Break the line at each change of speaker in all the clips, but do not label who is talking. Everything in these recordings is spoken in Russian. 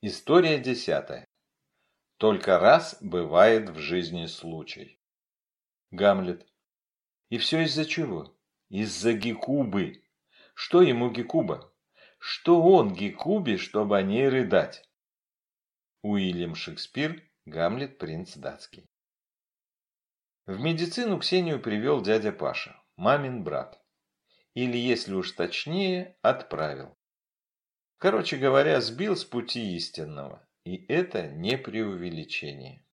История десятая. Только раз бывает в жизни случай. Гамлет. И все из-за чего? Из-за Гекубы. Что ему Гекуба? Что он Гекубе, чтобы о ней рыдать? Уильям Шекспир, Гамлет, принц датский. В медицину Ксению привел дядя Паша, мамин брат. Или, если уж точнее, отправил. Короче говоря, сбил с пути истинного. И это не преувеличение.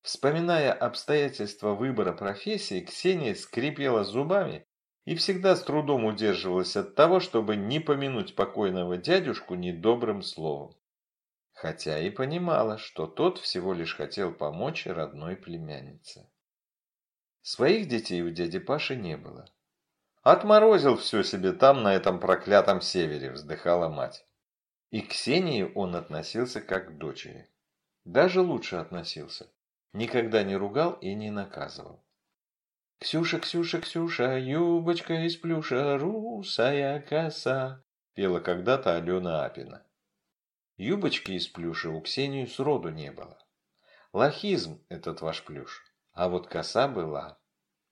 Вспоминая обстоятельства выбора профессии, Ксения скрипела зубами и всегда с трудом удерживалась от того, чтобы не помянуть покойного дядюшку недобрым словом. Хотя и понимала, что тот всего лишь хотел помочь родной племяннице. Своих детей у дяди Паши не было. Отморозил все себе там, на этом проклятом севере, вздыхала мать. И к Ксении он относился как к дочери. Даже лучше относился. Никогда не ругал и не наказывал. «Ксюша, Ксюша, Ксюша, юбочка из плюша, русая коса», пела когда-то Алена Апина. Юбочки из плюша у Ксении сроду не было. Лохизм этот ваш плюш, а вот коса была.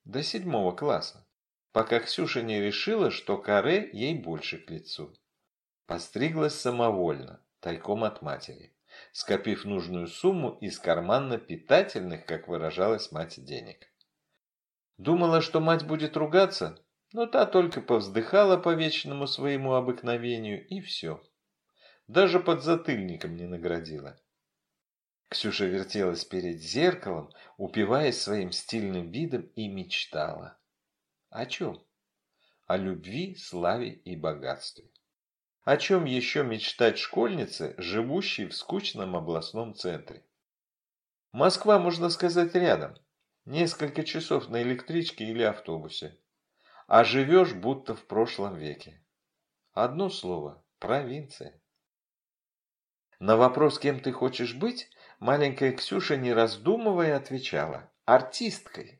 До седьмого класса пока Ксюша не решила, что каре ей больше к лицу. Постриглась самовольно, тайком от матери, скопив нужную сумму из карманно-питательных, как выражалась мать, денег. Думала, что мать будет ругаться, но та только повздыхала по вечному своему обыкновению, и все. Даже под затыльником не наградила. Ксюша вертелась перед зеркалом, упиваясь своим стильным видом и мечтала. О чем? О любви, славе и богатстве. О чем еще мечтать школьнице, живущей в скучном областном центре? Москва, можно сказать, рядом. Несколько часов на электричке или автобусе. А живешь будто в прошлом веке. Одно слово – провинция. На вопрос, кем ты хочешь быть, маленькая Ксюша, не раздумывая, отвечала – артисткой.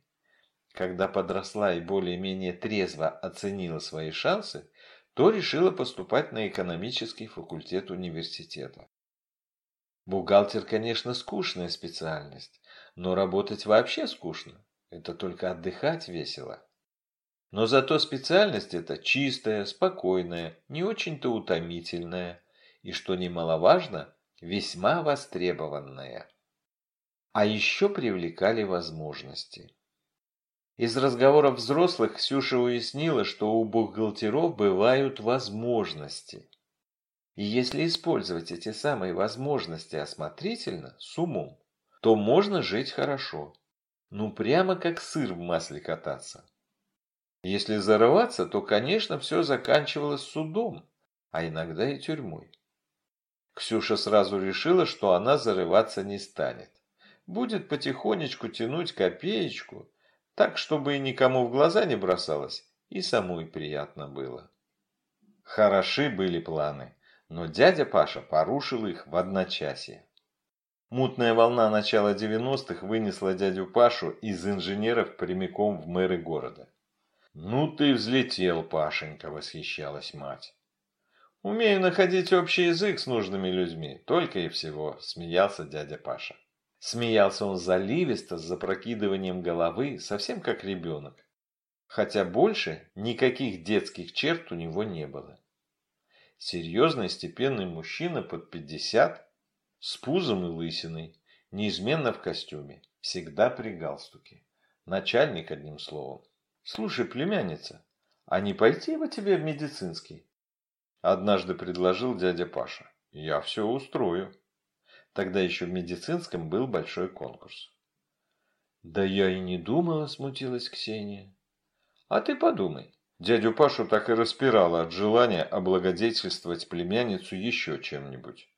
Когда подросла и более-менее трезво оценила свои шансы, то решила поступать на экономический факультет университета. Бухгалтер, конечно, скучная специальность, но работать вообще скучно. Это только отдыхать весело. Но зато специальность эта чистая, спокойная, не очень-то утомительная и, что немаловажно, весьма востребованная. А еще привлекали возможности. Из разговоров взрослых Ксюша уяснила, что у бухгалтеров бывают возможности. И если использовать эти самые возможности осмотрительно, с умом, то можно жить хорошо. Ну прямо как сыр в масле кататься. Если зарываться, то, конечно, все заканчивалось судом, а иногда и тюрьмой. Ксюша сразу решила, что она зарываться не станет. Будет потихонечку тянуть копеечку, так, чтобы и никому в глаза не бросалось, и самой приятно было. Хороши были планы, но дядя Паша порушил их в одночасье. Мутная волна начала 90-х вынесла дядю Пашу из инженеров прямиком в мэры города. «Ну ты взлетел, Пашенька!» – восхищалась мать. «Умею находить общий язык с нужными людьми, только и всего», – смеялся дядя Паша. Смеялся он заливисто, с запрокидыванием головы, совсем как ребенок. Хотя больше никаких детских черт у него не было. Серьезный степенный мужчина под пятьдесят, с пузом и лысиной, неизменно в костюме, всегда при галстуке. Начальник, одним словом. «Слушай, племянница, а не пойти бы тебе в медицинский?» Однажды предложил дядя Паша. «Я все устрою». Тогда еще в медицинском был большой конкурс. «Да я и не думала», – смутилась Ксения. «А ты подумай». Дядю Пашу так и распирало от желания облагодетельствовать племянницу еще чем-нибудь.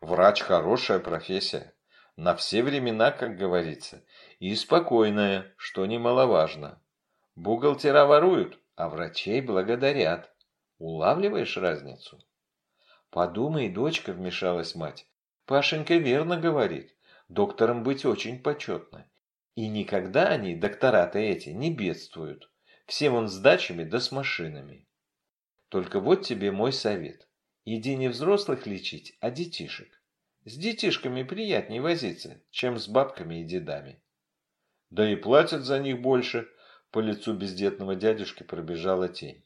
Врач – хорошая профессия. На все времена, как говорится. И спокойная, что немаловажно. Бухгалтера воруют, а врачей благодарят. Улавливаешь разницу? Подумай, дочка, вмешалась мать. Пашенька верно говорит. Доктором быть очень почетно. И никогда они, доктора-то эти, не бедствуют. Все вон с дачами да с машинами. Только вот тебе мой совет. Иди не взрослых лечить, а детишек. С детишками приятнее возиться, чем с бабками и дедами. Да и платят за них больше. По лицу бездетного дядюшки пробежала тень.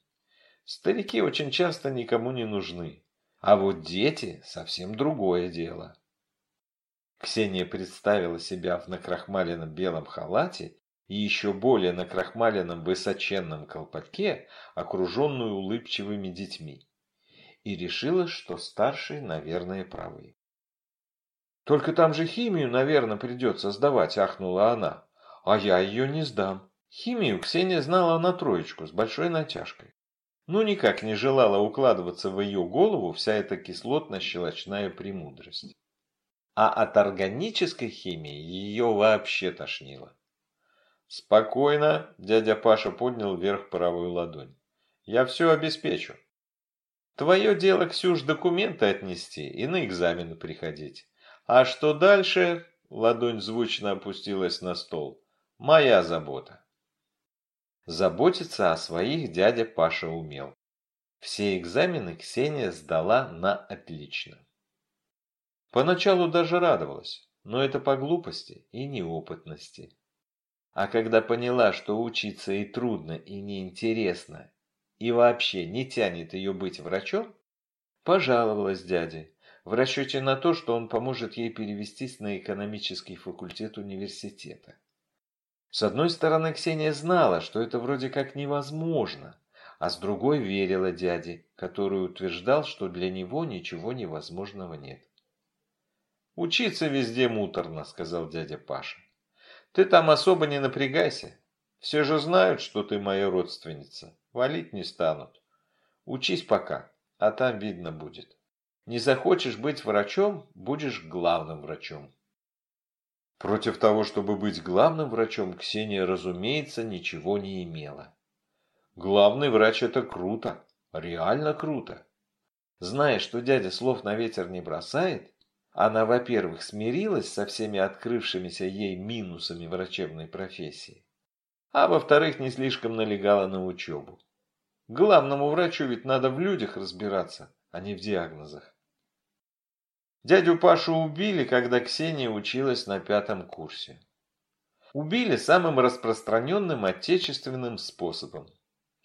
Старики очень часто никому не нужны. А вот дети совсем другое дело. Ксения представила себя в накрахмаленном белом халате и еще более накрахмаленном высоченном колпаке, окруженную улыбчивыми детьми. И решила, что старшие, наверное, правы. «Только там же химию, наверное, придется сдавать», – ахнула она. «А я ее не сдам». Химию Ксения знала на троечку с большой натяжкой. Ну, никак не желала укладываться в ее голову вся эта кислотно-щелочная премудрость. А от органической химии ее вообще тошнило. «Спокойно», – дядя Паша поднял вверх правую ладонь. «Я все обеспечу. Твое дело, Ксюш, документы отнести и на экзамены приходить. А что дальше?» – ладонь звучно опустилась на стол. «Моя забота». Заботиться о своих дядя Паша умел. Все экзамены Ксения сдала на отлично. Поначалу даже радовалась, но это по глупости и неопытности. А когда поняла, что учиться и трудно, и неинтересно, и вообще не тянет ее быть врачом, пожаловалась дяде в расчете на то, что он поможет ей перевестись на экономический факультет университета. С одной стороны, Ксения знала, что это вроде как невозможно, а с другой верила дяде, который утверждал, что для него ничего невозможного нет. «Учиться везде муторно», — сказал дядя Паша. Ты там особо не напрягайся. Все же знают, что ты моя родственница. Валить не станут. Учись пока, а там видно будет. Не захочешь быть врачом, будешь главным врачом. Против того, чтобы быть главным врачом, Ксения, разумеется, ничего не имела. Главный врач – это круто, реально круто. Зная, что дядя слов на ветер не бросает, она, во-первых, смирилась со всеми открывшимися ей минусами врачебной профессии, а во-вторых, не слишком налегала на учебу. Главному врачу ведь надо в людях разбираться, а не в диагнозах. Дядю Пашу убили, когда Ксения училась на пятом курсе. Убили самым распространенным отечественным способом.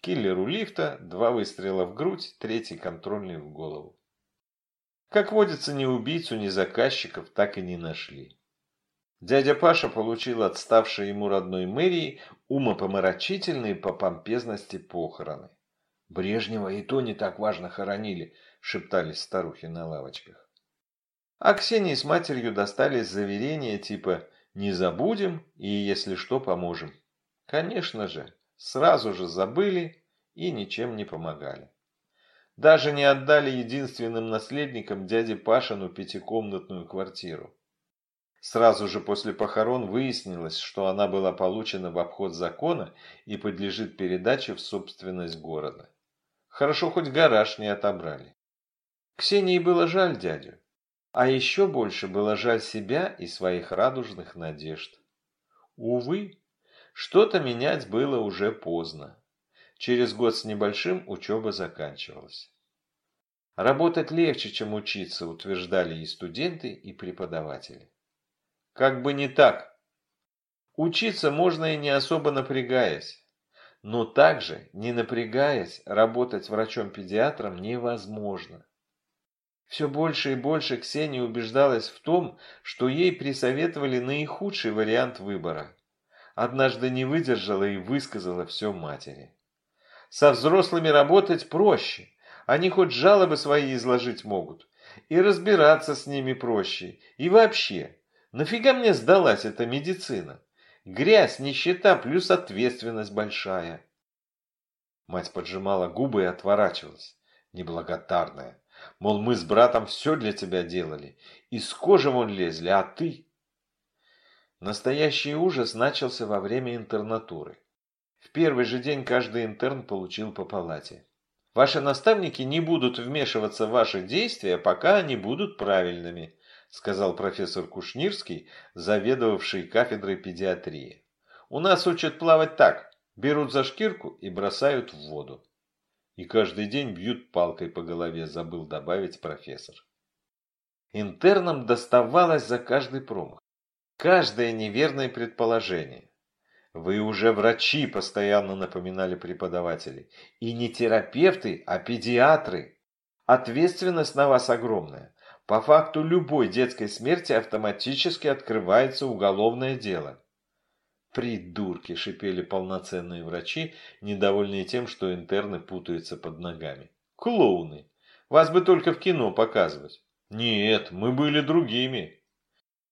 Киллеру лифта, два выстрела в грудь, третий контрольный в голову. Как водится, ни убийцу, ни заказчиков так и не нашли. Дядя Паша получил отставшей ему родной мэрии умопомрачительные по помпезности похороны. Брежнева и то не так важно хоронили, шептались старухи на лавочках. А Ксении с матерью достались заверения типа «не забудем и, если что, поможем». Конечно же, сразу же забыли и ничем не помогали. Даже не отдали единственным наследникам дяде Пашину пятикомнатную квартиру. Сразу же после похорон выяснилось, что она была получена в обход закона и подлежит передаче в собственность города. Хорошо, хоть гараж не отобрали. Ксении было жаль дядю, а еще больше было жаль себя и своих радужных надежд. Увы, что-то менять было уже поздно. Через год с небольшим учеба заканчивалась. Работать легче, чем учиться, утверждали и студенты, и преподаватели. Как бы не так. Учиться можно и не особо напрягаясь. Но также, не напрягаясь, работать врачом-педиатром невозможно. Все больше и больше Ксения убеждалась в том, что ей присоветовали наихудший вариант выбора. Однажды не выдержала и высказала все матери. Со взрослыми работать проще. Они хоть жалобы свои изложить могут. И разбираться с ними проще. И вообще, нафига мне сдалась эта медицина? Грязь, нищета плюс ответственность большая. Мать поджимала губы и отворачивалась. Неблагодарная. Мол, мы с братом все для тебя делали. Из кожи вон лезли, а ты... Настоящий ужас начался во время интернатуры. В первый же день каждый интерн получил по палате. Ваши наставники не будут вмешиваться в ваши действия, пока они будут правильными, сказал профессор Кушнирский, заведовавший кафедрой педиатрии. У нас учат плавать так, берут за шкирку и бросают в воду. И каждый день бьют палкой по голове, забыл добавить профессор. Интернам доставалось за каждый промах, каждое неверное предположение. Вы уже врачи, постоянно напоминали преподаватели. И не терапевты, а педиатры. Ответственность на вас огромная. По факту любой детской смерти автоматически открывается уголовное дело. «Придурки!» – шипели полноценные врачи, недовольные тем, что интерны путаются под ногами. «Клоуны! Вас бы только в кино показывать!» «Нет, мы были другими!»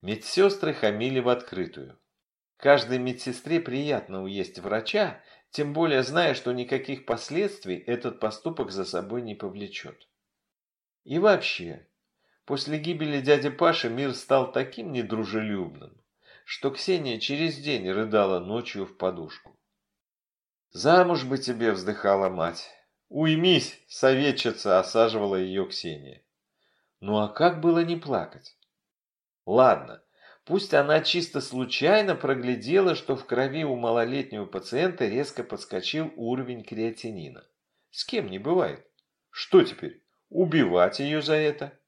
Медсестры хамили в открытую. Каждой медсестре приятно уесть врача, тем более зная, что никаких последствий этот поступок за собой не повлечет. И вообще, после гибели дяди Паши мир стал таким недружелюбным, что Ксения через день рыдала ночью в подушку. «Замуж бы тебе!» – вздыхала мать. «Уймись!» – советчица осаживала ее Ксения. Ну а как было не плакать? Ладно, Пусть она чисто случайно проглядела, что в крови у малолетнего пациента резко подскочил уровень креатинина. С кем не бывает. Что теперь, убивать ее за это?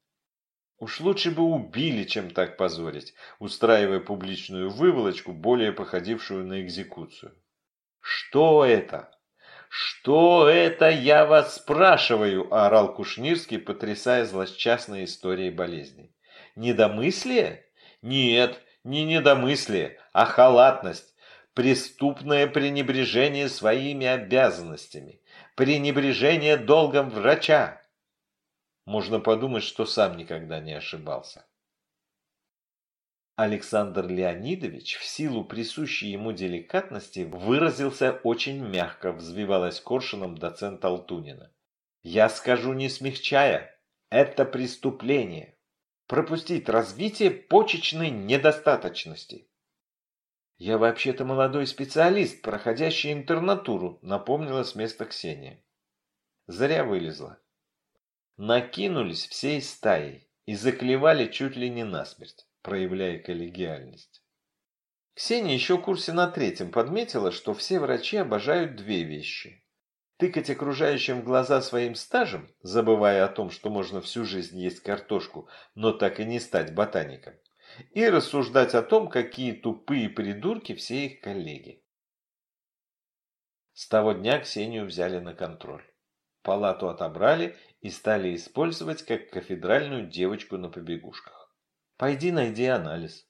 Уж лучше бы убили, чем так позорить, устраивая публичную выволочку, более походившую на экзекуцию. Что это? Что это, я вас спрашиваю, орал Кушнирский, потрясая злосчастной историей болезни. Недомыслие? Нет, не недомыслие, а халатность, преступное пренебрежение своими обязанностями, пренебрежение долгом врача. Можно подумать, что сам никогда не ошибался. Александр Леонидович в силу присущей ему деликатности выразился очень мягко, взвивалась коршуном доцент Алтунина. «Я скажу не смягчая, это преступление пропустить развитие почечной недостаточности. Я вообще-то молодой специалист, проходящий интернатуру, напомнила с места Ксения. Зря вылезла. Накинулись всей стаей и заклевали чуть ли не насмерть, проявляя коллегиальность. Ксения еще в курсе на третьем подметила, что все врачи обожают две вещи тыкать окружающим в глаза своим стажем, забывая о том, что можно всю жизнь есть картошку, но так и не стать ботаником, и рассуждать о том, какие тупые придурки все их коллеги. С того дня Ксению взяли на контроль. Палату отобрали и стали использовать как кафедральную девочку на побегушках. Пойди найди анализ.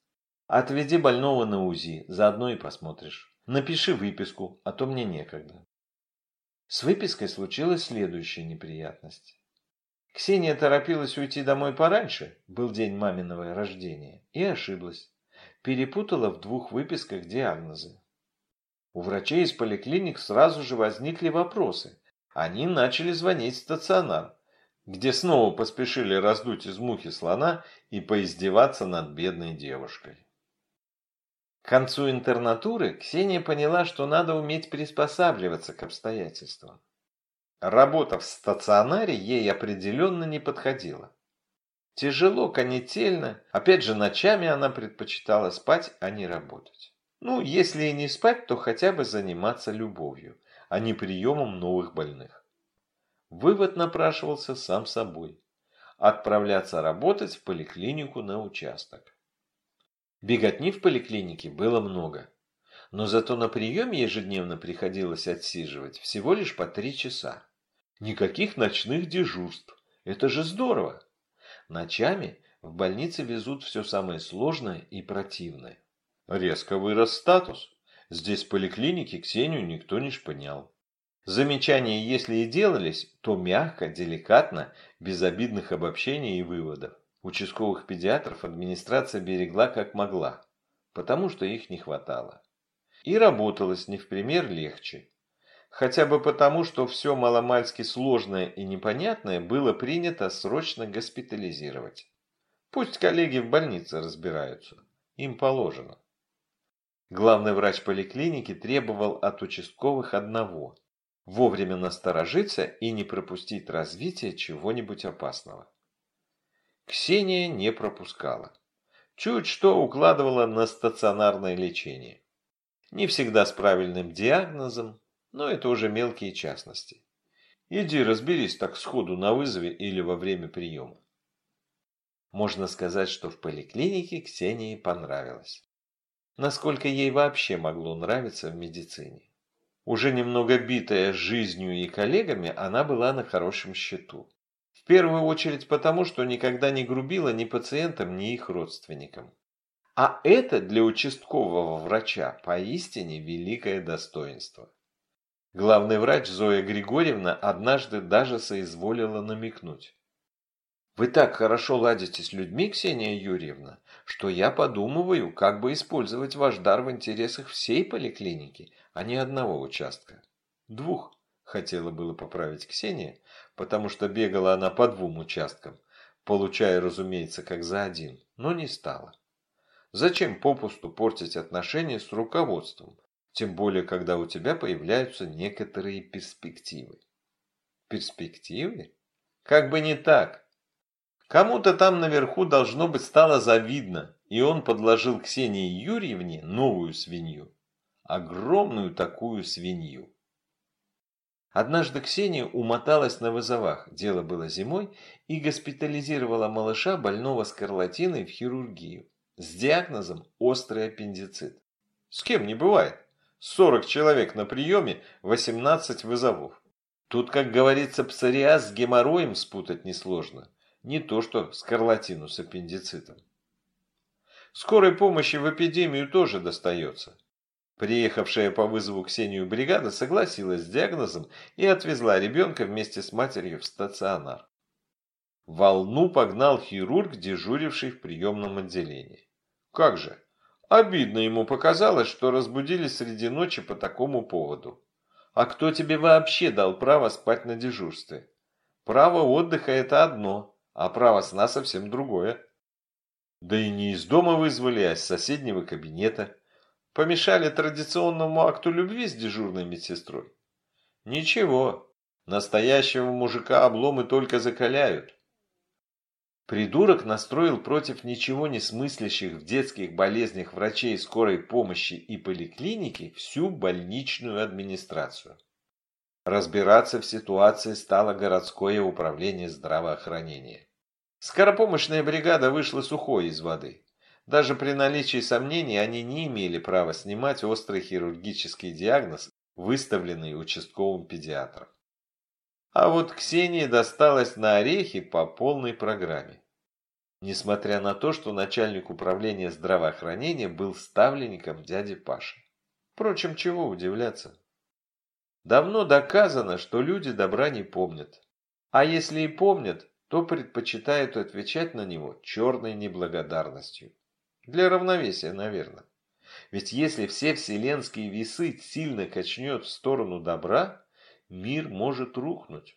Отведи больного на УЗИ, заодно и посмотришь. Напиши выписку, а то мне некогда. С выпиской случилась следующая неприятность. Ксения торопилась уйти домой пораньше, был день маминого рождения, и ошиблась. Перепутала в двух выписках диагнозы. У врачей из поликлиник сразу же возникли вопросы. Они начали звонить в стационар, где снова поспешили раздуть из мухи слона и поиздеваться над бедной девушкой. К концу интернатуры Ксения поняла, что надо уметь приспосабливаться к обстоятельствам. Работа в стационаре ей определенно не подходила. Тяжело, конетельно, опять же ночами она предпочитала спать, а не работать. Ну, если и не спать, то хотя бы заниматься любовью, а не приемом новых больных. Вывод напрашивался сам собой. Отправляться работать в поликлинику на участок. Беготни в поликлинике было много. Но зато на приеме ежедневно приходилось отсиживать всего лишь по три часа. Никаких ночных дежурств. Это же здорово. Ночами в больнице везут все самое сложное и противное. Резко вырос статус. Здесь в поликлинике Ксению никто не шпынял. Замечания, если и делались, то мягко, деликатно, без обидных обобщений и выводов. Участковых педиатров администрация берегла как могла, потому что их не хватало. И работалось не в пример легче. Хотя бы потому, что все маломальски сложное и непонятное было принято срочно госпитализировать. Пусть коллеги в больнице разбираются. Им положено. Главный врач поликлиники требовал от участковых одного – вовремя насторожиться и не пропустить развитие чего-нибудь опасного. Ксения не пропускала. Чуть что укладывала на стационарное лечение. Не всегда с правильным диагнозом, но это уже мелкие частности. Иди разберись так сходу на вызове или во время приема. Можно сказать, что в поликлинике Ксении понравилось. Насколько ей вообще могло нравиться в медицине. Уже немного битая жизнью и коллегами, она была на хорошем счету. В первую очередь потому, что никогда не грубила ни пациентам, ни их родственникам. А это для участкового врача поистине великое достоинство. Главный врач Зоя Григорьевна однажды даже соизволила намекнуть. «Вы так хорошо ладите с людьми, Ксения Юрьевна, что я подумываю, как бы использовать ваш дар в интересах всей поликлиники, а не одного участка. Двух, хотела было поправить Ксения, потому что бегала она по двум участкам, получая, разумеется, как за один, но не стала. Зачем попусту портить отношения с руководством, тем более, когда у тебя появляются некоторые перспективы. Перспективы? Как бы не так. Кому-то там наверху должно быть стало завидно, и он подложил Ксении Юрьевне новую свинью. Огромную такую свинью. Однажды Ксения умоталась на вызовах, дело было зимой, и госпитализировала малыша больного скарлатиной в хирургию с диагнозом острый аппендицит. С кем не бывает. 40 человек на приеме, 18 вызовов. Тут, как говорится, псориаз с геморроем спутать несложно. Не то, что скарлатину с аппендицитом. Скорой помощи в эпидемию тоже достается. Приехавшая по вызову Ксению бригада согласилась с диагнозом и отвезла ребенка вместе с матерью в стационар. Волну погнал хирург, дежуривший в приемном отделении. Как же, Обидно ему показалось, что разбудили среди ночи по такому поводу. А кто тебе вообще дал право спать на дежурстве? Право отдыха – это одно, а право сна совсем другое. Да и не из дома вызвали, а с соседнего кабинета. Помешали традиционному акту любви с дежурной медсестрой. Ничего, настоящего мужика обломы только закаляют. Придурок настроил против ничего не смыслящих в детских болезнях врачей скорой помощи и поликлиники всю больничную администрацию. Разбираться в ситуации стало городское управление здравоохранения. Скоропомощная бригада вышла сухой из воды. Даже при наличии сомнений они не имели права снимать острый хирургический диагноз, выставленный участковым педиатром. А вот Ксении досталось на орехи по полной программе несмотря на то, что начальник управления здравоохранения был ставленником дяди Паши. Впрочем, чего удивляться. Давно доказано, что люди добра не помнят. А если и помнят, то предпочитают отвечать на него черной неблагодарностью. Для равновесия, наверное. Ведь если все вселенские весы сильно качнет в сторону добра, мир может рухнуть.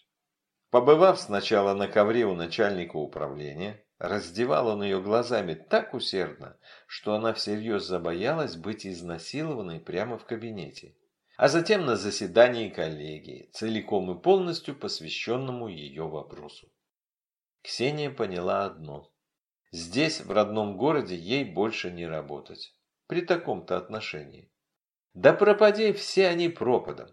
Побывав сначала на ковре у начальника управления, Раздевал он ее глазами так усердно, что она всерьез забоялась быть изнасилованной прямо в кабинете. А затем на заседании коллегии, целиком и полностью посвященному ее вопросу. Ксения поняла одно. Здесь, в родном городе, ей больше не работать. При таком-то отношении. Да пропади все они пропадом.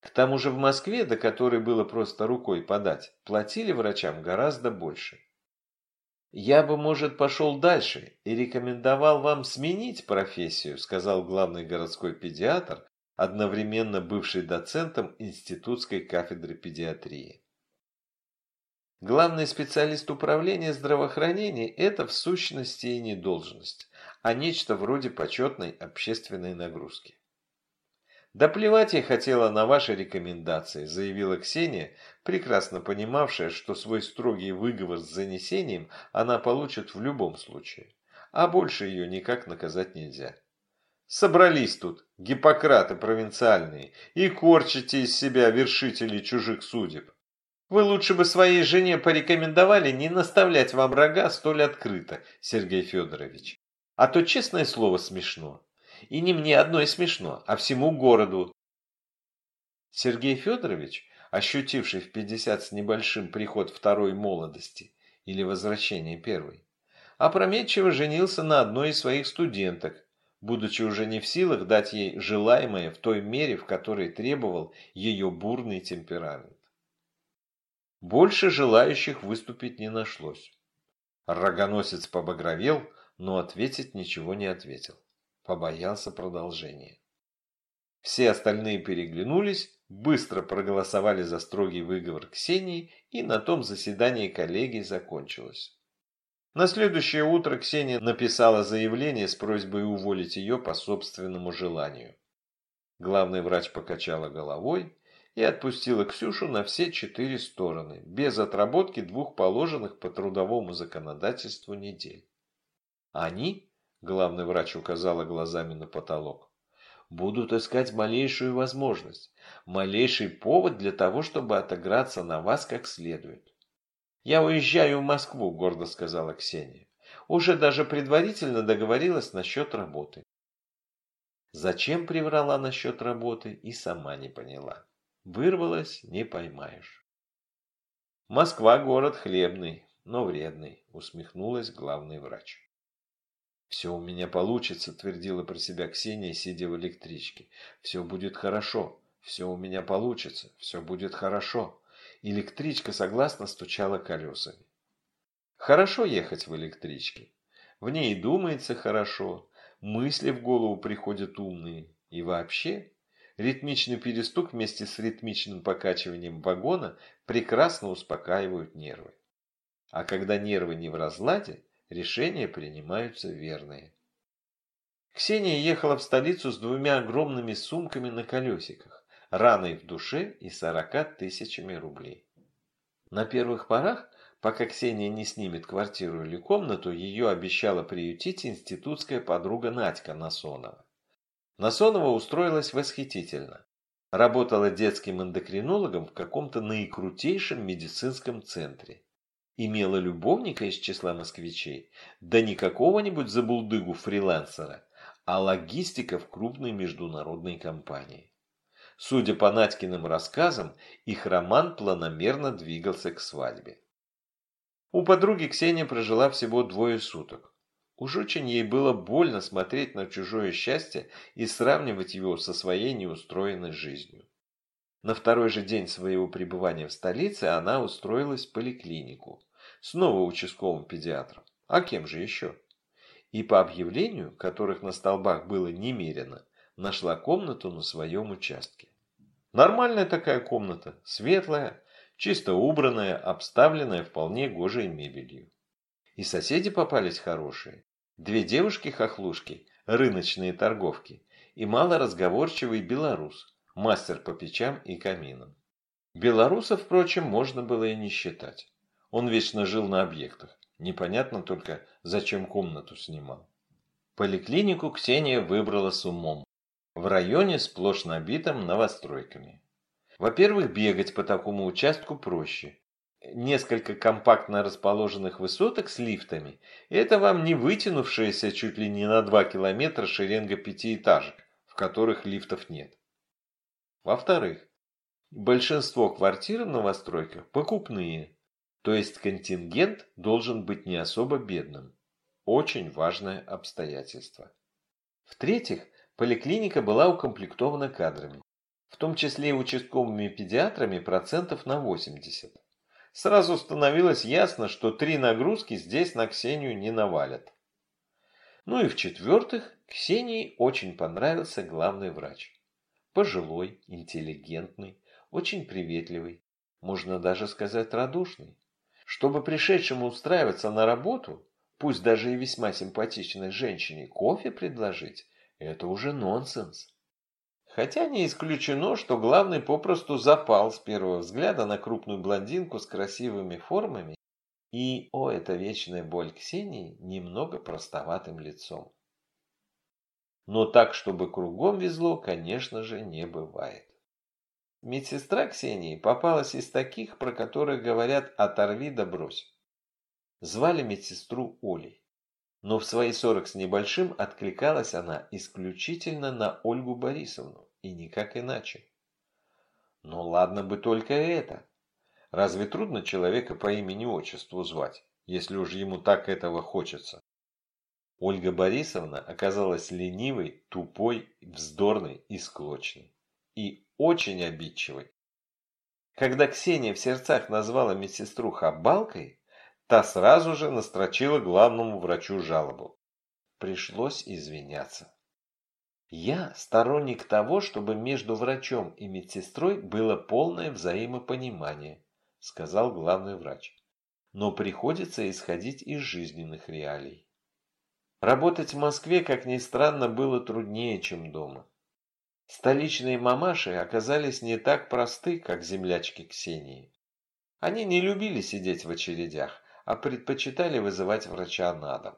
К тому же в Москве, до которой было просто рукой подать, платили врачам гораздо больше. «Я бы, может, пошел дальше и рекомендовал вам сменить профессию», сказал главный городской педиатр, одновременно бывший доцентом институтской кафедры педиатрии. Главный специалист управления здравоохранения – это в сущности и не должность, а нечто вроде почетной общественной нагрузки. «Да плевать я хотела на ваши рекомендации», – заявила Ксения, прекрасно понимавшая, что свой строгий выговор с занесением она получит в любом случае, а больше ее никак наказать нельзя. Собрались тут гиппократы провинциальные и корчите из себя вершителей чужих судеб. Вы лучше бы своей жене порекомендовали не наставлять вам рога столь открыто, Сергей Федорович. А то, честное слово, смешно. И не мне одной смешно, а всему городу. Сергей Федорович, ощутивший в 50 с небольшим приход второй молодости или возвращение первой, опрометчиво женился на одной из своих студенток, будучи уже не в силах дать ей желаемое в той мере, в которой требовал ее бурный темперамент. Больше желающих выступить не нашлось. Рогоносец побагровел, но ответить ничего не ответил. Побоялся продолжения. Все остальные переглянулись, быстро проголосовали за строгий выговор Ксении, и на том заседании коллегии закончилось. На следующее утро Ксения написала заявление с просьбой уволить ее по собственному желанию. Главный врач покачала головой и отпустила Ксюшу на все четыре стороны, без отработки двух положенных по трудовому законодательству недель. Они, главный врач указала глазами на потолок, будут искать малейшую возможность, малейший повод для того, чтобы отыграться на вас как следует. «Я уезжаю в Москву», – гордо сказала Ксения. «Уже даже предварительно договорилась насчет работы». Зачем приврала насчет работы и сама не поняла. Вырвалась, не поймаешь. Москва город хлебный, но вредный, усмехнулась главный врач. «Все у меня получится», – твердила про себя Ксения, сидя в электричке. «Все будет хорошо, все у меня получится, все будет хорошо». Электричка согласно стучала колесами. Хорошо ехать в электричке. В ней думается хорошо, мысли в голову приходят умные. И вообще, Ритмичный перестук вместе с ритмичным покачиванием вагона прекрасно успокаивают нервы. А когда нервы не в разладе, решения принимаются верные. Ксения ехала в столицу с двумя огромными сумками на колесиках, раной в душе и сорока тысячами рублей. На первых порах, пока Ксения не снимет квартиру или комнату, ее обещала приютить институтская подруга Надька Насонова. Насонова устроилась восхитительно. Работала детским эндокринологом в каком-то наикрутейшем медицинском центре. Имела любовника из числа москвичей, да не какого-нибудь забулдыгу-фрилансера, а логистика в крупной международной компании. Судя по Надькиным рассказам, их роман планомерно двигался к свадьбе. У подруги Ксения прожила всего двое суток. Уж очень ей было больно смотреть на чужое счастье и сравнивать его со своей неустроенной жизнью. На второй же день своего пребывания в столице она устроилась в поликлинику. Снова участковым педиатром. А кем же еще? И по объявлению, которых на столбах было немерено, нашла комнату на своем участке. Нормальная такая комната, светлая, чисто убранная, обставленная вполне гожей мебелью. И соседи попались хорошие. Две девушки-хохлушки, рыночные торговки, и малоразговорчивый белорус, мастер по печам и каминам. Белоруса, впрочем, можно было и не считать. Он вечно жил на объектах. Непонятно только, зачем комнату снимал. Поликлинику Ксения выбрала с умом. В районе сплошь набитом новостройками. Во-первых, бегать по такому участку проще несколько компактно расположенных высоток с лифтами, это вам не вытянувшаяся чуть ли не на 2 километра шеренга пятиэтажек, в которых лифтов нет. Во-вторых, большинство квартир в новостройках покупные, то есть контингент должен быть не особо бедным. Очень важное обстоятельство. В-третьих, поликлиника была укомплектована кадрами, в том числе и участковыми педиатрами процентов на 80 сразу становилось ясно, что три нагрузки здесь на Ксению не навалят. Ну и в-четвертых, Ксении очень понравился главный врач. Пожилой, интеллигентный, очень приветливый, можно даже сказать радушный. Чтобы пришедшему устраиваться на работу, пусть даже и весьма симпатичной женщине, кофе предложить, это уже нонсенс. Хотя не исключено, что главный попросту запал с первого взгляда на крупную блондинку с красивыми формами и, о, это вечная боль Ксении, немного простоватым лицом. Но так, чтобы кругом везло, конечно же, не бывает. Медсестра Ксении попалась из таких, про которых говорят «оторви да брось». Звали медсестру Олей. Но в свои сорок с небольшим откликалась она исключительно на Ольгу Борисовну. И никак иначе. Ну ладно бы только это. Разве трудно человека по имени-отчеству звать, если уж ему так этого хочется? Ольга Борисовна оказалась ленивой, тупой, вздорной и склочной. И очень обидчивой. Когда Ксения в сердцах назвала медсестру хабалкой, та сразу же настрочила главному врачу жалобу. Пришлось извиняться. Я сторонник того, чтобы между врачом и медсестрой было полное взаимопонимание, сказал главный врач. Но приходится исходить из жизненных реалий. Работать в Москве, как ни странно, было труднее, чем дома. Столичные мамаши оказались не так просты, как землячки Ксении. Они не любили сидеть в очередях, а предпочитали вызывать врача на дом.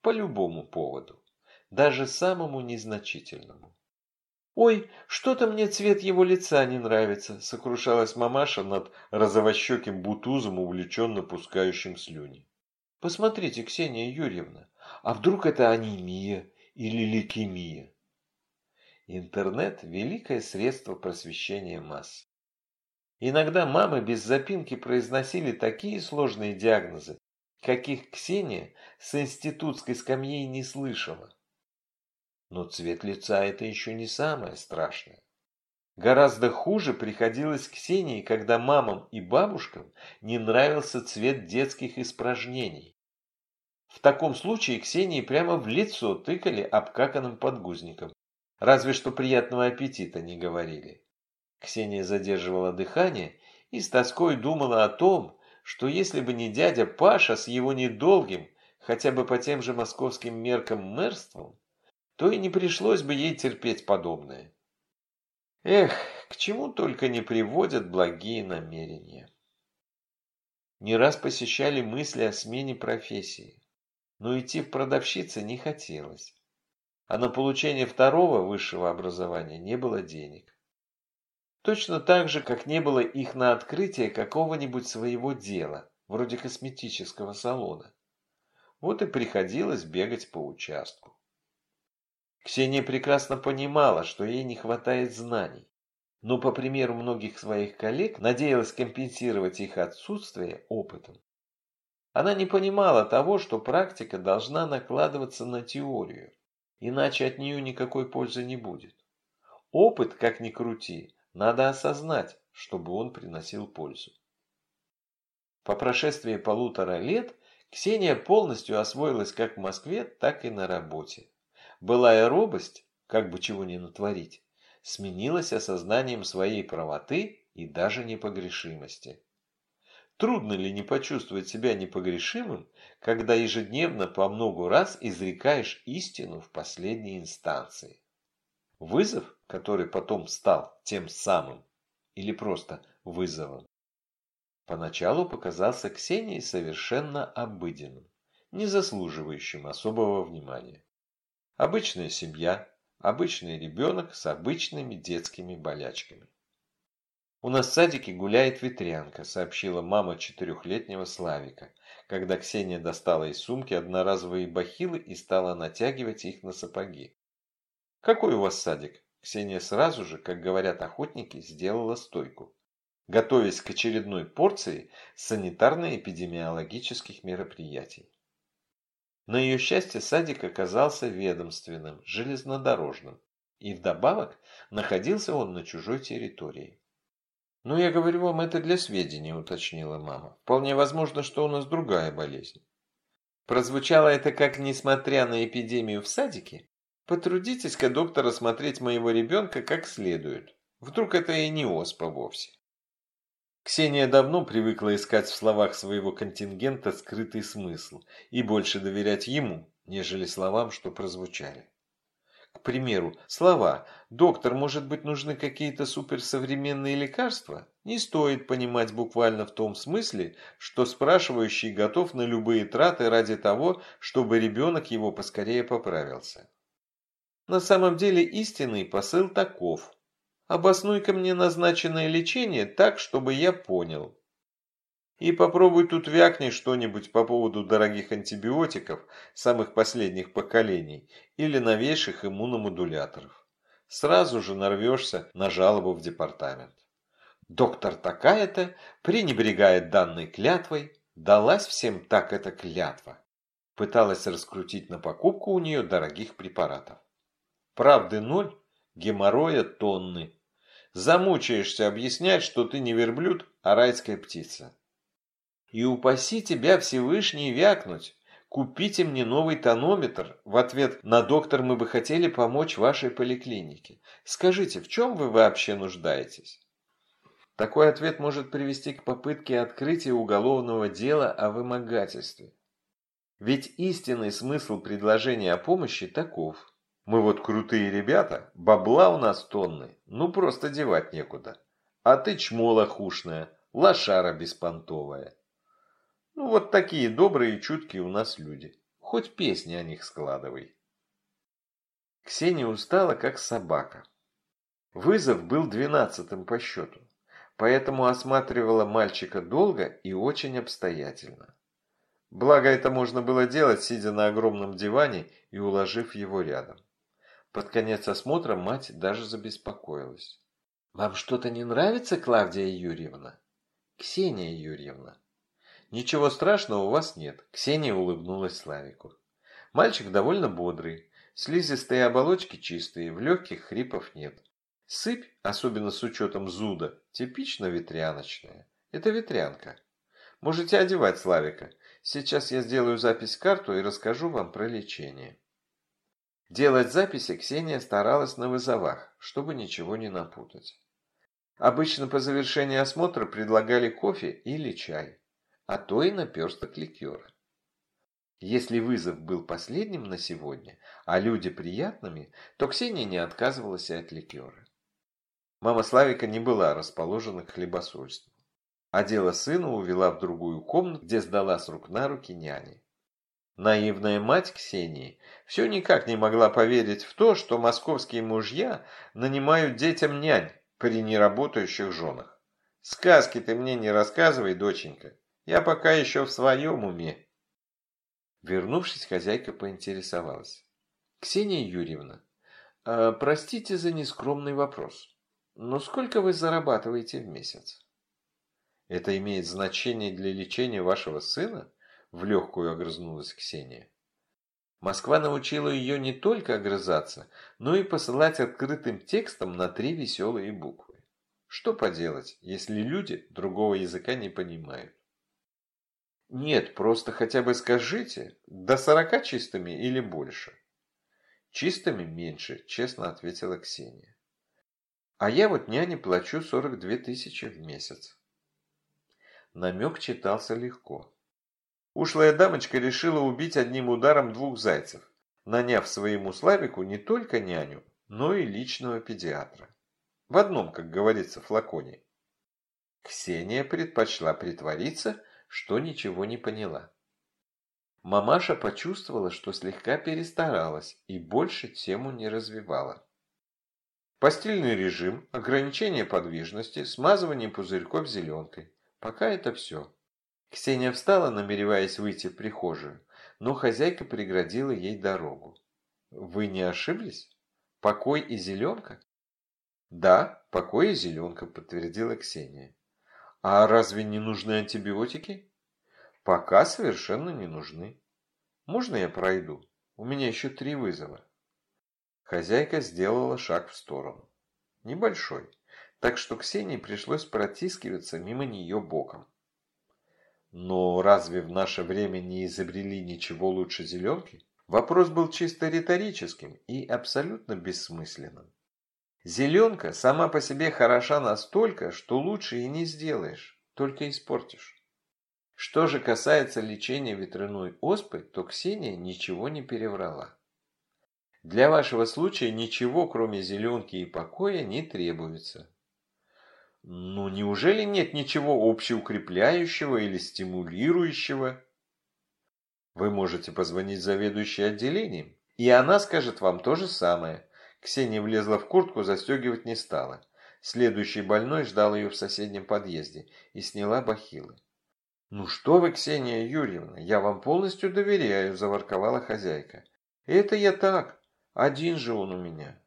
По любому поводу даже самому незначительному. «Ой, что-то мне цвет его лица не нравится», – сокрушалась мамаша над розовощеким бутузом, увлеченно пускающим слюни. «Посмотрите, Ксения Юрьевна, а вдруг это анемия или лейкемия?» Интернет – великое средство просвещения масс. Иногда мамы без запинки произносили такие сложные диагнозы, каких Ксения с институтской скамьей не слышала. Но цвет лица – это еще не самое страшное. Гораздо хуже приходилось Ксении, когда мамам и бабушкам не нравился цвет детских испражнений. В таком случае Ксении прямо в лицо тыкали обкаканным подгузником. Разве что приятного аппетита не говорили. Ксения задерживала дыхание и с тоской думала о том, что если бы не дядя Паша с его недолгим, хотя бы по тем же московским меркам мэрством, то и не пришлось бы ей терпеть подобное. Эх, к чему только не приводят благие намерения. Не раз посещали мысли о смене профессии, но идти в продавщицы не хотелось, а на получение второго высшего образования не было денег. Точно так же, как не было их на открытие какого-нибудь своего дела, вроде косметического салона. Вот и приходилось бегать по участку. Ксения прекрасно понимала, что ей не хватает знаний, но, по примеру многих своих коллег, надеялась компенсировать их отсутствие опытом. Она не понимала того, что практика должна накладываться на теорию, иначе от нее никакой пользы не будет. Опыт, как ни крути, надо осознать, чтобы он приносил пользу. По прошествии полутора лет Ксения полностью освоилась как в Москве, так и на работе. Былая робость, как бы чего ни натворить, сменилась осознанием своей правоты и даже непогрешимости. Трудно ли не почувствовать себя непогрешимым, когда ежедневно по многу раз изрекаешь истину в последней инстанции? Вызов, который потом стал тем самым, или просто вызовом, поначалу показался Ксении совершенно обыденным, не заслуживающим особого внимания. Обычная семья, обычный ребенок с обычными детскими болячками. «У нас в садике гуляет ветрянка», – сообщила мама четырехлетнего Славика, когда Ксения достала из сумки одноразовые бахилы и стала натягивать их на сапоги. «Какой у вас садик?» Ксения сразу же, как говорят охотники, сделала стойку, готовясь к очередной порции санитарно-эпидемиологических мероприятий. На ее счастье садик оказался ведомственным, железнодорожным, и вдобавок находился он на чужой территории. «Ну, я говорю вам это для сведения», – уточнила мама. «Вполне возможно, что у нас другая болезнь». Прозвучало это как «несмотря на эпидемию в садике, потрудитесь-ка, доктор, осмотреть моего ребенка как следует. Вдруг это и не оспа вовсе». Ксения давно привыкла искать в словах своего контингента скрытый смысл и больше доверять ему, нежели словам, что прозвучали. К примеру, слова «доктор, может быть, нужны какие-то суперсовременные лекарства» не стоит понимать буквально в том смысле, что спрашивающий готов на любые траты ради того, чтобы ребенок его поскорее поправился. На самом деле истинный посыл таков. Обоснуй-ка мне назначенное лечение так, чтобы я понял. И попробуй тут вякни что-нибудь по поводу дорогих антибиотиков самых последних поколений или новейших иммуномодуляторов. Сразу же нарвешься на жалобу в департамент. Доктор такая-то пренебрегает данной клятвой, далась всем так эта клятва. Пыталась раскрутить на покупку у нее дорогих препаратов. Правды ноль, геморроя тонны, Замучаешься объяснять, что ты не верблюд, а райская птица. И упаси тебя Всевышний вякнуть. Купите мне новый тонометр. В ответ на доктор мы бы хотели помочь вашей поликлинике. Скажите, в чем вы вообще нуждаетесь? Такой ответ может привести к попытке открытия уголовного дела о вымогательстве. Ведь истинный смысл предложения о помощи таков. Мы вот крутые ребята, бабла у нас тонны, ну просто девать некуда. А ты чмола хушная, лошара беспонтовая. Ну вот такие добрые и чуткие у нас люди. Хоть песни о них складывай. Ксения устала, как собака. Вызов был двенадцатым по счету, поэтому осматривала мальчика долго и очень обстоятельно. Благо это можно было делать, сидя на огромном диване и уложив его рядом. Под конец осмотра мать даже забеспокоилась. «Вам что-то не нравится, Клавдия Юрьевна?» «Ксения Юрьевна». «Ничего страшного у вас нет», – Ксения улыбнулась Славику. Мальчик довольно бодрый, слизистые оболочки чистые, в легких хрипов нет. Сыпь, особенно с учетом зуда, типично ветряночная. Это ветрянка. Можете одевать Славика. Сейчас я сделаю запись карту и расскажу вам про лечение. Делать записи Ксения старалась на вызовах, чтобы ничего не напутать. Обычно по завершении осмотра предлагали кофе или чай а то и наперсток ликера. Если вызов был последним на сегодня, а люди приятными, то Ксения не отказывалась и от ликера. Мама Славика не была расположена к хлебосольству. А дело сына увела в другую комнату, где сдала с рук на руки няни. Наивная мать Ксении все никак не могла поверить в то, что московские мужья нанимают детям нянь при неработающих женах. «Сказки ты мне не рассказывай, доченька. Я пока еще в своем уме. Вернувшись, хозяйка поинтересовалась. Ксения Юрьевна, э, простите за нескромный вопрос, но сколько вы зарабатываете в месяц? Это имеет значение для лечения вашего сына? В легкую огрызнулась Ксения. Москва научила ее не только огрызаться, но и посылать открытым текстом на три веселые буквы. Что поделать, если люди другого языка не понимают? Нет, просто хотя бы скажите, до сорока чистыми или больше? Чистыми меньше, честно ответила Ксения. А я вот няне плачу 42 тысячи в месяц. Намек читался легко. Ушлая дамочка решила убить одним ударом двух зайцев, наняв своему Славику не только няню, но и личного педиатра. В одном, как говорится, флаконе. Ксения предпочла притвориться, что ничего не поняла. Мамаша почувствовала, что слегка перестаралась и больше тему не развивала. Постельный режим, ограничение подвижности, смазывание пузырьков зеленкой. Пока это все. Ксения встала, намереваясь выйти в прихожую, но хозяйка преградила ей дорогу. «Вы не ошиблись? Покой и зеленка?» «Да, покой и зеленка», подтвердила Ксения. А разве не нужны антибиотики? Пока совершенно не нужны. Можно я пройду? У меня еще три вызова. Хозяйка сделала шаг в сторону. Небольшой, так что Ксении пришлось протискиваться мимо нее боком. Но разве в наше время не изобрели ничего лучше зеленки? Вопрос был чисто риторическим и абсолютно бессмысленным. Зеленка сама по себе хороша настолько, что лучше и не сделаешь, только испортишь. Что же касается лечения ветряной оспы, то Ксения ничего не переврала. Для вашего случая ничего, кроме зеленки и покоя, не требуется. Ну, неужели нет ничего общеукрепляющего или стимулирующего? Вы можете позвонить заведующей отделением, и она скажет вам то же самое – Ксения влезла в куртку, застегивать не стала. Следующий больной ждал ее в соседнем подъезде и сняла бахилы. «Ну что вы, Ксения Юрьевна, я вам полностью доверяю», – заворковала хозяйка. «Это я так. Один же он у меня».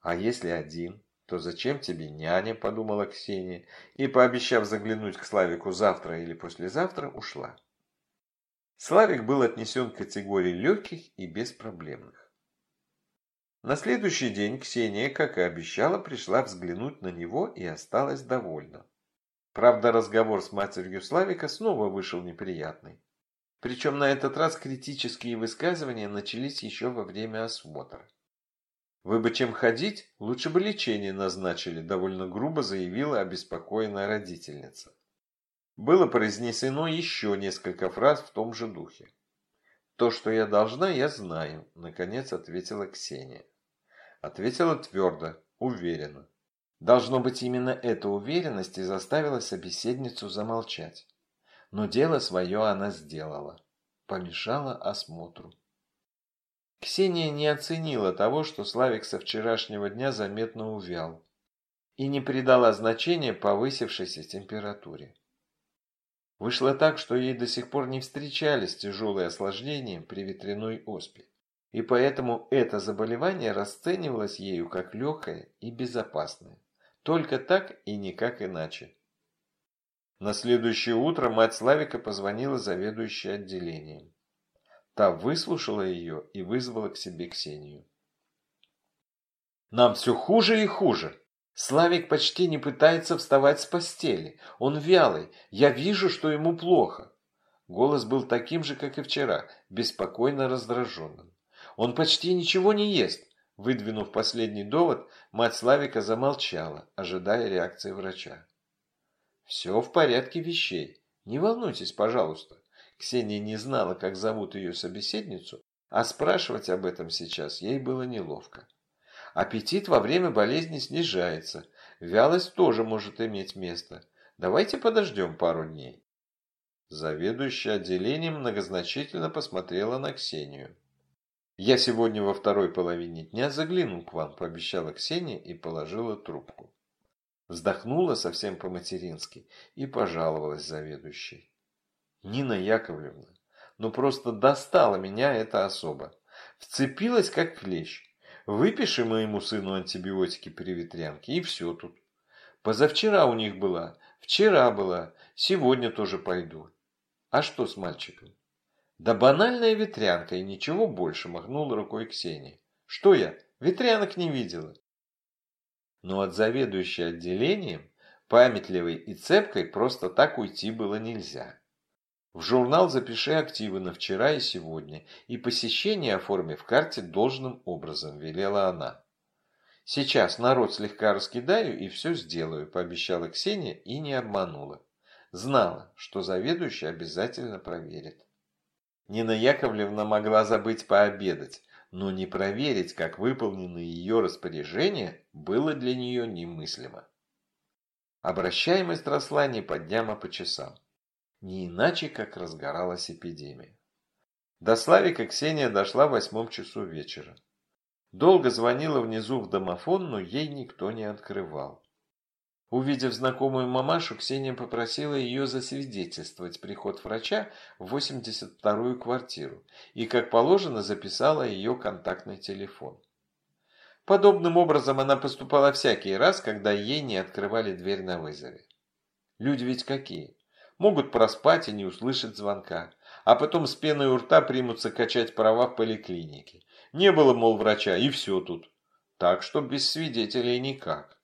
«А если один, то зачем тебе няня?» – подумала Ксения и, пообещав заглянуть к Славику завтра или послезавтра, ушла. Славик был отнесен к категории легких и беспроблемных. На следующий день Ксения, как и обещала, пришла взглянуть на него и осталась довольна. Правда, разговор с матерью Славика снова вышел неприятный. Причем на этот раз критические высказывания начались еще во время осмотра. «Вы бы чем ходить, лучше бы лечение назначили», – довольно грубо заявила обеспокоенная родительница. Было произнесено еще несколько фраз в том же духе. «То, что я должна, я знаю», – наконец ответила Ксения. Ответила твердо, уверенно. Должно быть, именно эта уверенность и заставила собеседницу замолчать. Но дело свое она сделала. Помешала осмотру. Ксения не оценила того, что Славик со вчерашнего дня заметно увял, и не придала значения повысившейся температуре. Вышло так, что ей до сих пор не встречались тяжелые осложнения при ветряной оспе и поэтому это заболевание расценивалось ею как легкое и безопасное. Только так и никак иначе. На следующее утро мать Славика позвонила заведующей отделением. Та выслушала ее и вызвала к себе Ксению. «Нам все хуже и хуже. Славик почти не пытается вставать с постели. Он вялый. Я вижу, что ему плохо». Голос был таким же, как и вчера, беспокойно раздраженным. Он почти ничего не ест. Выдвинув последний довод, мать Славика замолчала, ожидая реакции врача. Все в порядке вещей. Не волнуйтесь, пожалуйста. Ксения не знала, как зовут ее собеседницу, а спрашивать об этом сейчас ей было неловко. Аппетит во время болезни снижается. Вялость тоже может иметь место. Давайте подождем пару дней. Заведующая отделением многозначительно посмотрела на Ксению. «Я сегодня во второй половине дня загляну к вам», – пообещала Ксения и положила трубку. Вздохнула совсем по-матерински и пожаловалась заведующей. «Нина Яковлевна, ну просто достала меня эта особа. Вцепилась как клещ. Выпиши моему сыну антибиотики при ветрянке, и все тут. Позавчера у них была, вчера была, сегодня тоже пойду. А что с мальчиком? Да банальная ветрянка и ничего больше, махнула рукой Ксения. Что я, ветрянок не видела? Но от заведующей отделением, памятливой и цепкой, просто так уйти было нельзя. В журнал запиши активы на вчера и сегодня, и посещение оформи в карте должным образом, велела она. Сейчас народ слегка раскидаю и все сделаю, пообещала Ксения и не обманула. Знала, что заведующий обязательно проверит. Нина Яковлевна могла забыть пообедать, но не проверить, как выполнены ее распоряжения, было для нее немыслимо. Обращаемость росла не по дням, а по часам. Не иначе, как разгоралась эпидемия. До Славика Ксения дошла в восьмом часу вечера. Долго звонила внизу в домофон, но ей никто не открывал. Увидев знакомую мамашу, Ксения попросила ее засвидетельствовать приход врача в 82-ю квартиру и, как положено, записала ее контактный телефон. Подобным образом она поступала всякий раз, когда ей не открывали дверь на вызове. Люди ведь какие? Могут проспать и не услышать звонка, а потом с пеной у рта примутся качать права в поликлинике. Не было, мол, врача, и все тут. Так что без свидетелей никак.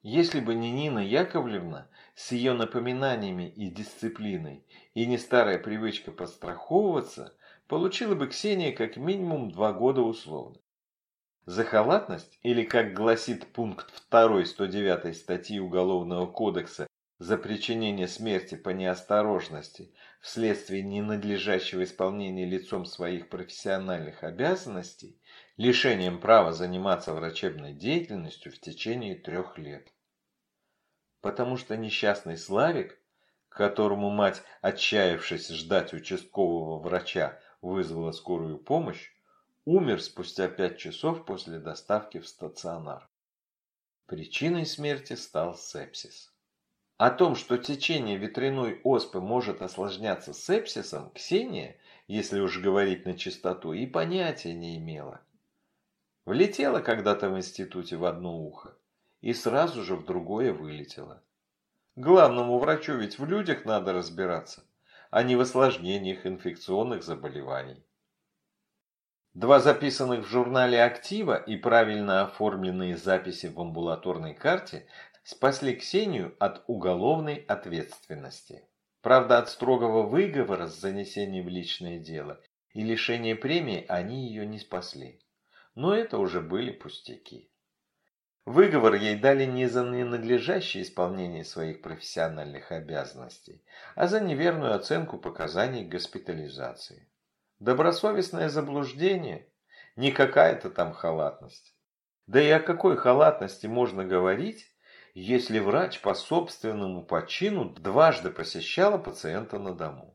Если бы не Нина Яковлевна с ее напоминаниями и дисциплиной, и не старая привычка подстраховываться, получила бы Ксения как минимум два года условно. За халатность, или, как гласит пункт 2 109 статьи Уголовного кодекса, за причинение смерти по неосторожности вследствие ненадлежащего исполнения лицом своих профессиональных обязанностей, лишением права заниматься врачебной деятельностью в течение трех лет потому что несчастный Славик, которому мать, отчаявшись ждать участкового врача, вызвала скорую помощь, умер спустя пять часов после доставки в стационар. Причиной смерти стал сепсис. О том, что течение ветряной оспы может осложняться сепсисом, Ксения, если уж говорить на чистоту, и понятия не имела. Влетела когда-то в институте в одно ухо и сразу же в другое вылетело. Главному врачу ведь в людях надо разбираться, а не в осложнениях инфекционных заболеваний. Два записанных в журнале актива и правильно оформленные записи в амбулаторной карте спасли Ксению от уголовной ответственности. Правда, от строгого выговора с занесением в личное дело и лишения премии они ее не спасли. Но это уже были пустяки. Выговор ей дали не за ненадлежащее исполнение своих профессиональных обязанностей, а за неверную оценку показаний госпитализации. Добросовестное заблуждение, не какая-то там халатность. Да и о какой халатности можно говорить, если врач по собственному почину дважды посещала пациента на дому?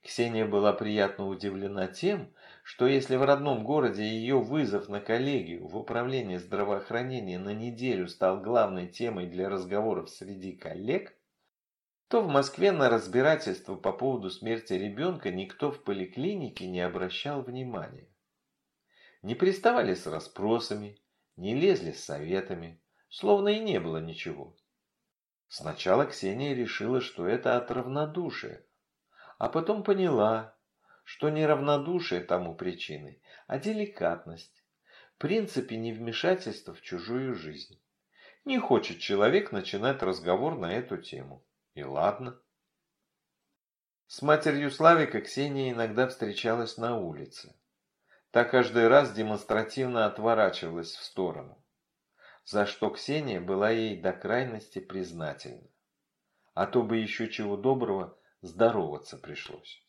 Ксения была приятно удивлена тем, что если в родном городе ее вызов на коллегию в управление здравоохранения на неделю стал главной темой для разговоров среди коллег, то в Москве на разбирательство по поводу смерти ребенка никто в поликлинике не обращал внимания. Не приставали с расспросами, не лезли с советами, словно и не было ничего. Сначала Ксения решила, что это от равнодушия, а потом поняла, что не равнодушие тому причиной, а деликатность, принципе невмешательства в чужую жизнь. Не хочет человек начинать разговор на эту тему. И ладно. С матерью Славика Ксения иногда встречалась на улице. Та каждый раз демонстративно отворачивалась в сторону, за что Ксения была ей до крайности признательна. А то бы еще чего доброго здороваться пришлось.